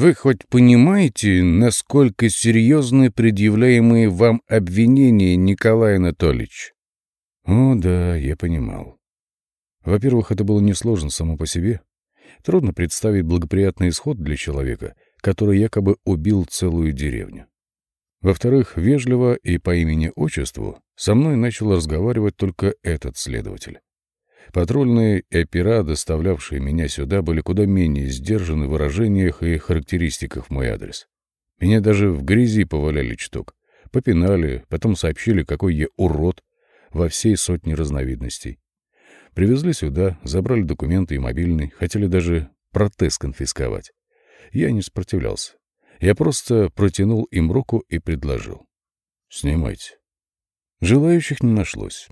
Вы хоть понимаете, насколько серьезны предъявляемые вам обвинения, Николай Анатольевич? О, да, я понимал. Во-первых, это было несложно само по себе. Трудно представить благоприятный исход для человека, который якобы убил целую деревню. Во-вторых, вежливо и по имени-отчеству со мной начал разговаривать только этот следователь. Патрульные опера, доставлявшие меня сюда, были куда менее сдержаны в выражениях и характеристиках в мой адрес. Меня даже в грязи поваляли чуток. Попинали, потом сообщили, какой я урод во всей сотне разновидностей. Привезли сюда, забрали документы и мобильный, хотели даже протез конфисковать. Я не сопротивлялся. Я просто протянул им руку и предложил. «Снимайте». Желающих не нашлось.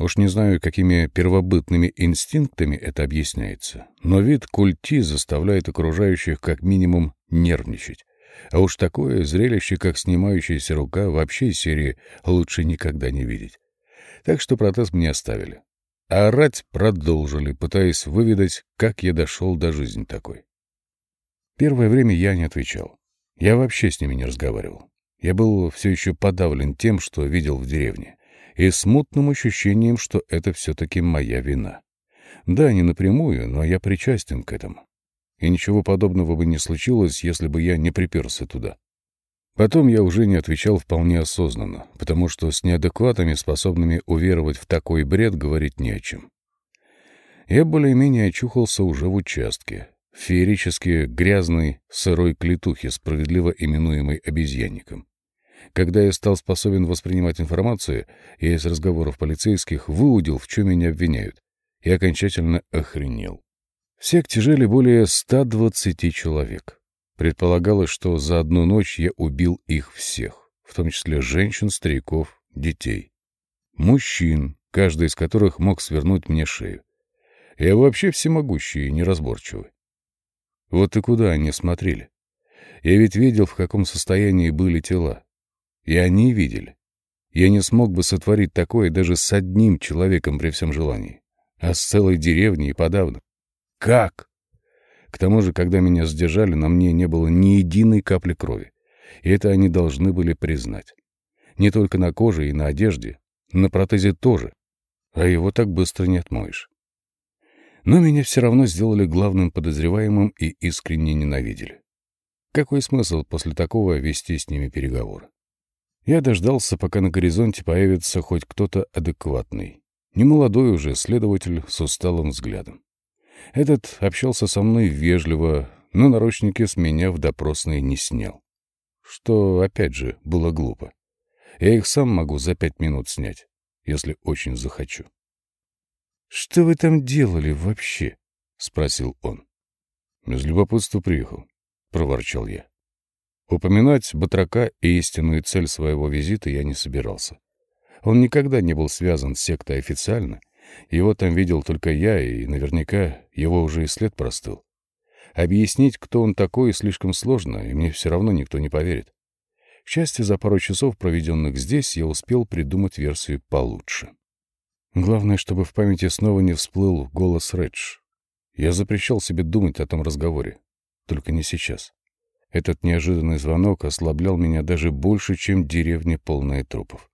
Уж не знаю, какими первобытными инстинктами это объясняется, но вид культи заставляет окружающих как минимум нервничать. А уж такое зрелище, как снимающаяся рука, вообще из серии лучше никогда не видеть. Так что протез мне оставили. А орать продолжили, пытаясь выведать, как я дошел до жизни такой. Первое время я не отвечал. Я вообще с ними не разговаривал. Я был все еще подавлен тем, что видел в деревне и смутным ощущением, что это все-таки моя вина. Да, не напрямую, но я причастен к этому. И ничего подобного бы не случилось, если бы я не приперся туда. Потом я уже не отвечал вполне осознанно, потому что с неадекватами, способными уверовать в такой бред, говорить не о чем. Я более-менее очухался уже в участке, феерически грязной, сырой клетухи, справедливо именуемой обезьянником. Когда я стал способен воспринимать информацию, я из разговоров полицейских выудил, в чем меня обвиняют, и окончательно охренел. В секте жили более 120 человек. Предполагалось, что за одну ночь я убил их всех, в том числе женщин, стариков, детей. Мужчин, каждый из которых мог свернуть мне шею. Я вообще всемогущий и неразборчивый. Вот и куда они смотрели. Я ведь видел, в каком состоянии были тела. И они видели. Я не смог бы сотворить такое даже с одним человеком при всем желании. А с целой деревней и подавно. Как? К тому же, когда меня сдержали, на мне не было ни единой капли крови. И это они должны были признать. Не только на коже и на одежде, на протезе тоже. А его так быстро не отмоешь. Но меня все равно сделали главным подозреваемым и искренне ненавидели. Какой смысл после такого вести с ними переговоры? Я дождался, пока на горизонте появится хоть кто-то адекватный. Немолодой уже следователь с усталым взглядом. Этот общался со мной вежливо, но наручники с меня в допросной не снял. Что, опять же, было глупо. Я их сам могу за пять минут снять, если очень захочу. «Что вы там делали вообще?» — спросил он. «Из любопытства приехал», — проворчал я. Упоминать Батрака и истинную цель своего визита я не собирался. Он никогда не был связан с сектой официально. Его там видел только я, и наверняка его уже и след простыл. Объяснить, кто он такой, слишком сложно, и мне все равно никто не поверит. К счастью, за пару часов, проведенных здесь, я успел придумать версию получше. Главное, чтобы в памяти снова не всплыл голос Редж. Я запрещал себе думать о том разговоре. Только не сейчас. Этот неожиданный звонок ослаблял меня даже больше, чем деревня, полная трупов.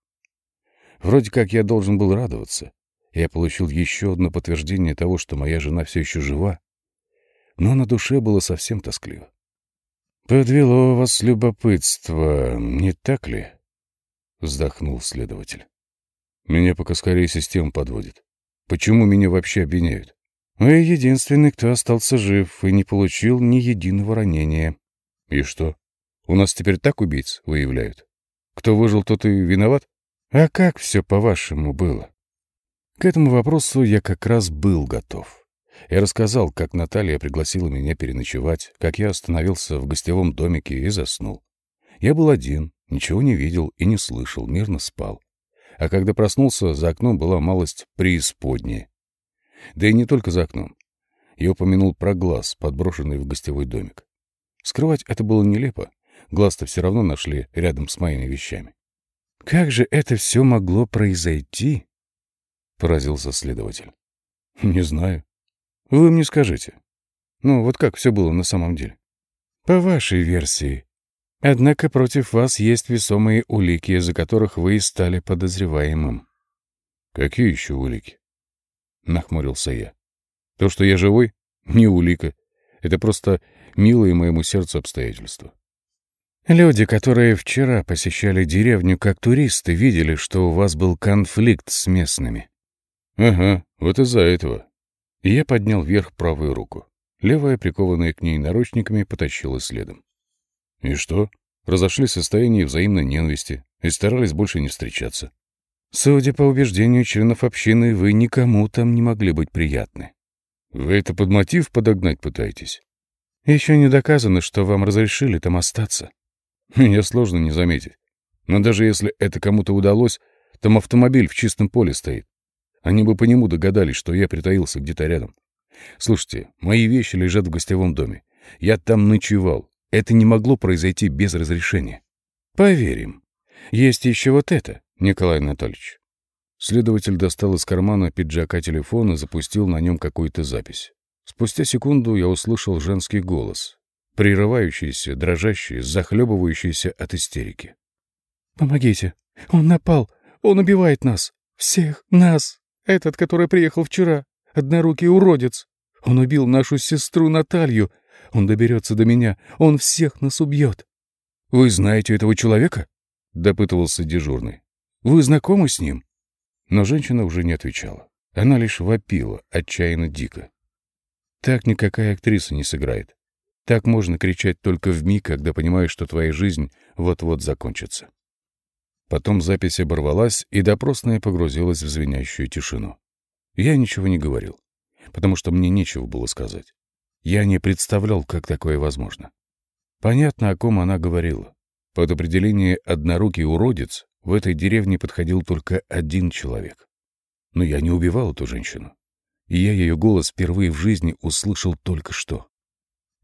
Вроде как я должен был радоваться. Я получил еще одно подтверждение того, что моя жена все еще жива. Но на душе было совсем тоскливо. «Подвело вас любопытство, не так ли?» — вздохнул следователь. «Меня пока скорее система подводит. Почему меня вообще обвиняют?» «Вы единственный, кто остался жив и не получил ни единого ранения», и что? У нас теперь так убийц выявляют? Кто выжил, тот и виноват? А как все, по-вашему, было? К этому вопросу я как раз был готов. Я рассказал, как Наталья пригласила меня переночевать, как я остановился в гостевом домике и заснул. Я был один, ничего не видел и не слышал, мирно спал. А когда проснулся, за окном была малость преисподняя. Да и не только за окном. Я упомянул про глаз, подброшенный в гостевой домик. Скрывать это было нелепо. Глаз-то все равно нашли рядом с моими вещами. «Как же это все могло произойти?» — поразился следователь. «Не знаю. Вы мне скажите. Ну, вот как все было на самом деле?» По вашей версии. Однако против вас есть весомые улики, из-за которых вы и стали подозреваемым. Какие еще улики? Нахмурился я. То, что я живой, не улика. Это просто милые моему сердцу обстоятельства. Люди, которые вчера посещали деревню как туристы, видели, что у вас был конфликт с местными. Ага, вот из-за этого. Я поднял вверх правую руку. Левая, прикованная к ней наручниками, потащила следом. И что? Разошлись в состоянии взаимной ненависти и старались больше не встречаться. Судя по убеждению членов общины, вы никому там не могли быть приятны. Вы это под мотив подогнать пытаетесь? Еще не доказано, что вам разрешили там остаться. Меня сложно не заметить. Но даже если это кому-то удалось, там автомобиль в чистом поле стоит. Они бы по нему догадались, что я притаился где-то рядом. Слушайте, мои вещи лежат в гостевом доме. Я там ночевал. Это не могло произойти без разрешения. Поверим. Есть еще вот это, Николай Анатольевич. Следователь достал из кармана пиджака телефон и запустил на нем какую-то запись. Спустя секунду я услышал женский голос, прерывающийся, дрожащий, захлебывающийся от истерики. «Помогите! Он напал! Он убивает нас! Всех нас! Этот, который приехал вчера! Однорукий уродец! Он убил нашу сестру Наталью! Он доберется до меня! Он всех нас убьет!» «Вы знаете этого человека?» — допытывался дежурный. «Вы знакомы с ним?» Но женщина уже не отвечала. Она лишь вопила, отчаянно дико. Так никакая актриса не сыграет. Так можно кричать только в миг, когда понимаешь, что твоя жизнь вот-вот закончится. Потом запись оборвалась, и допросная погрузилась в звенящую тишину. Я ничего не говорил, потому что мне нечего было сказать. Я не представлял, как такое возможно. Понятно, о ком она говорила. Под определение «однорукий уродец» в этой деревне подходил только один человек. Но я не убивал эту женщину. И я ее голос впервые в жизни услышал только что.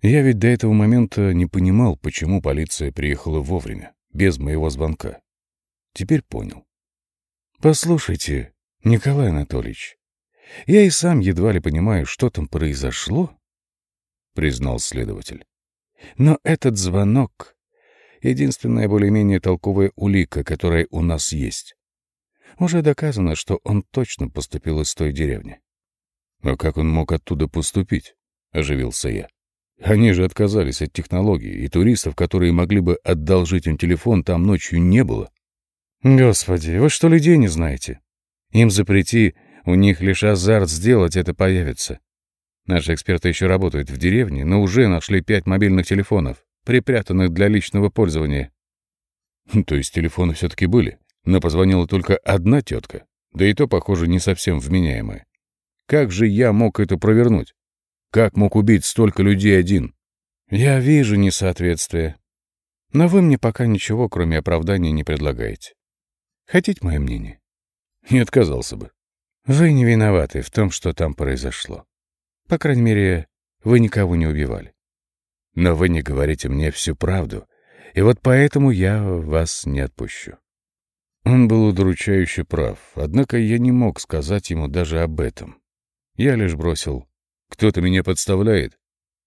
Я ведь до этого момента не понимал, почему полиция приехала вовремя, без моего звонка. Теперь понял. «Послушайте, Николай Анатольевич, я и сам едва ли понимаю, что там произошло», — признал следователь. «Но этот звонок — единственная более-менее толковая улика, которая у нас есть. Уже доказано, что он точно поступил из той деревни». «А как он мог оттуда поступить?» — оживился я. «Они же отказались от технологий, и туристов, которые могли бы одолжить им телефон, там ночью не было». Господи, вы что, людей не знаете? Им запрети, у них лишь азарт сделать это появится. Наши эксперты еще работают в деревне, но уже нашли пять мобильных телефонов, припрятанных для личного пользования. То есть телефоны все-таки были, но позвонила только одна тетка, да и то, похоже, не совсем вменяемая. Как же я мог это провернуть? Как мог убить столько людей один? Я вижу несоответствие. Но вы мне пока ничего, кроме оправдания, не предлагаете. Хотите мое мнение? Не отказался бы. Вы не виноваты в том, что там произошло. По крайней мере, вы никого не убивали. Но вы не говорите мне всю правду, и вот поэтому я вас не отпущу. Он был удручающе прав, однако я не мог сказать ему даже об этом. Я лишь бросил. «Кто-то меня подставляет,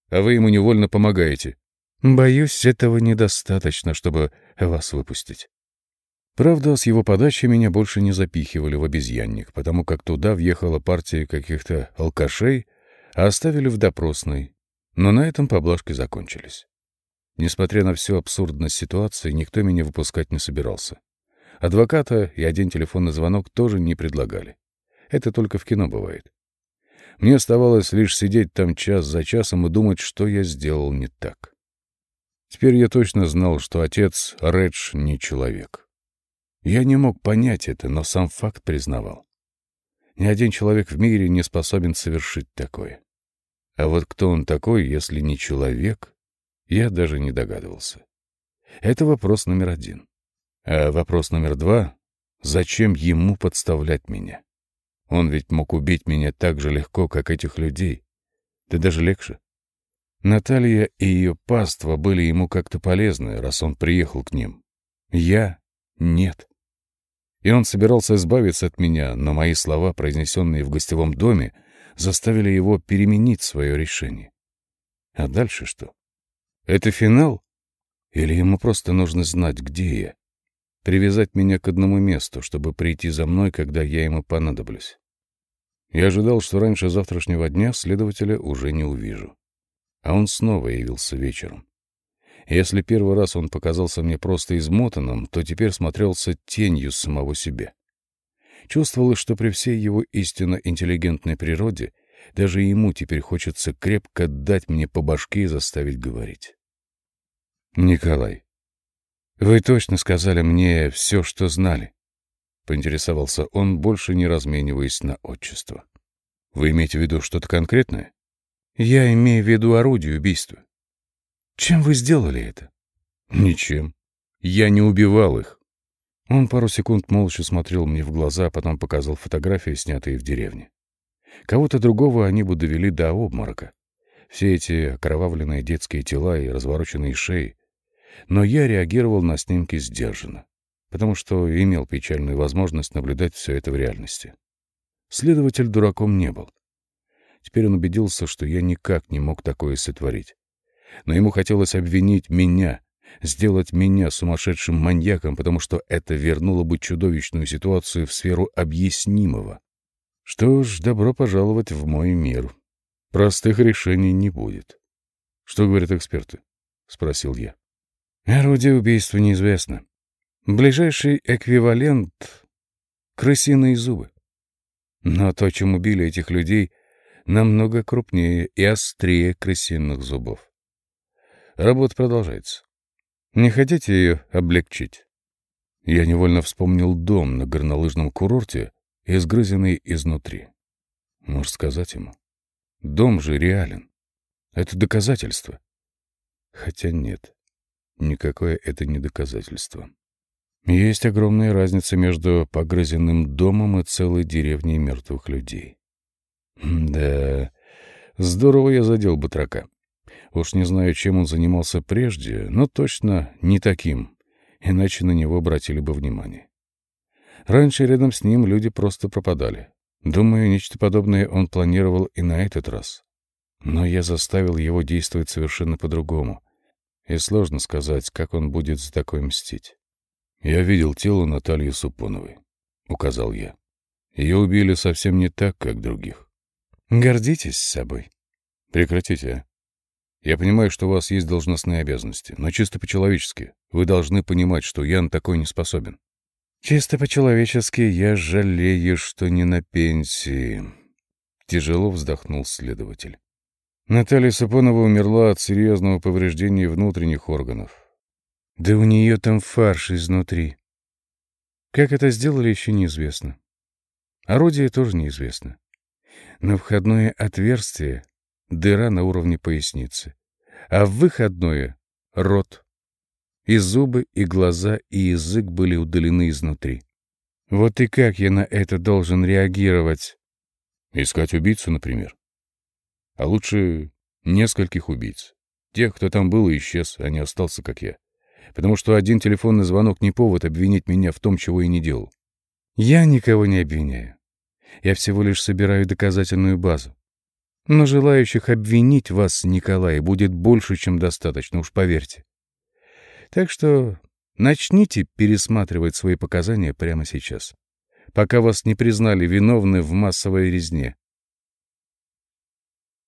а вы ему невольно помогаете». «Боюсь, этого недостаточно, чтобы вас выпустить». Правда, с его подачи меня больше не запихивали в обезьянник, потому как туда въехала партия каких-то алкашей, а оставили в допросной. Но на этом поблажки закончились. Несмотря на всю абсурдность ситуации, никто меня выпускать не собирался. Адвоката и один телефонный звонок тоже не предлагали. Это только в кино бывает. Мне оставалось лишь сидеть там час за часом и думать, что я сделал не так. Теперь я точно знал, что отец Редж не человек. Я не мог понять это, но сам факт признавал. Ни один человек в мире не способен совершить такое. А вот кто он такой, если не человек, я даже не догадывался. Это вопрос номер один. А вопрос номер два — зачем ему подставлять меня? Он ведь мог убить меня так же легко, как этих людей. Да даже легче. Наталья и ее паства были ему как-то полезны, раз он приехал к ним. Я — нет и он собирался избавиться от меня, но мои слова, произнесенные в гостевом доме, заставили его переменить свое решение. А дальше что? Это финал? Или ему просто нужно знать, где я? Привязать меня к одному месту, чтобы прийти за мной, когда я ему понадоблюсь. Я ожидал, что раньше завтрашнего дня следователя уже не увижу. А он снова явился вечером. Если первый раз он показался мне просто измотанным, то теперь смотрелся тенью самого себя. Чувствовалось, что при всей его истинно интеллигентной природе даже ему теперь хочется крепко дать мне по башке и заставить говорить. «Николай, вы точно сказали мне все, что знали?» — поинтересовался он, больше не размениваясь на отчество. «Вы имеете в виду что-то конкретное?» «Я имею в виду орудие убийства. Чем вы сделали это?» «Ничем. Я не убивал их». Он пару секунд молча смотрел мне в глаза, а потом показал фотографии, снятые в деревне. Кого-то другого они бы довели до обморока. Все эти окровавленные детские тела и развороченные шеи. Но я реагировал на снимки сдержанно, потому что имел печальную возможность наблюдать все это в реальности. Следователь дураком не был. Теперь он убедился, что я никак не мог такое сотворить. Но ему хотелось обвинить меня, сделать меня сумасшедшим маньяком, потому что это вернуло бы чудовищную ситуацию в сферу объяснимого. Что ж, добро пожаловать в мой мир. Простых решений не будет. Что говорят эксперты? — спросил я. Орудие убийства неизвестно. Ближайший эквивалент — крысиные зубы. Но то, чем убили этих людей, намного крупнее и острее крысиных зубов. Работа продолжается. Не хотите ее облегчить? Я невольно вспомнил дом на горнолыжном курорте, изгрызенный изнутри. Может сказать ему? Дом же реален. Это доказательство. Хотя нет, никакое это не доказательство. Есть огромная разница между погрызенным домом и целой деревней мертвых людей. Да, здорово я задел батрака. Уж не знаю, чем он занимался прежде, но точно не таким, иначе на него обратили бы внимание. Раньше рядом с ним люди просто пропадали. Думаю, нечто подобное он планировал и на этот раз. Но я заставил его действовать совершенно по-другому. И сложно сказать, как он будет за такое мстить. «Я видел тело Натальи Супоновой», — указал я. «Ее убили совсем не так, как других». «Гордитесь собой». «Прекратите, а. Я понимаю, что у вас есть должностные обязанности, но чисто по-человечески. Вы должны понимать, что я на такой не способен. Чисто по-человечески я жалею, что не на пенсии. Тяжело вздохнул следователь. Наталья Сапонова умерла от серьезного повреждения внутренних органов. Да у нее там фарш изнутри. Как это сделали, еще неизвестно. Орудие тоже неизвестно. Но входное отверстие — дыра на уровне поясницы, а выходное — рот. И зубы, и глаза, и язык были удалены изнутри. Вот и как я на это должен реагировать? Искать убийцу, например. А лучше нескольких убийц. Тех, кто там был и исчез, а не остался, как я. Потому что один телефонный звонок не повод обвинить меня в том, чего я не делал. Я никого не обвиняю. Я всего лишь собираю доказательную базу. Но желающих обвинить вас, Николай, будет больше, чем достаточно, уж поверьте. Так что начните пересматривать свои показания прямо сейчас, пока вас не признали виновны в массовой резне.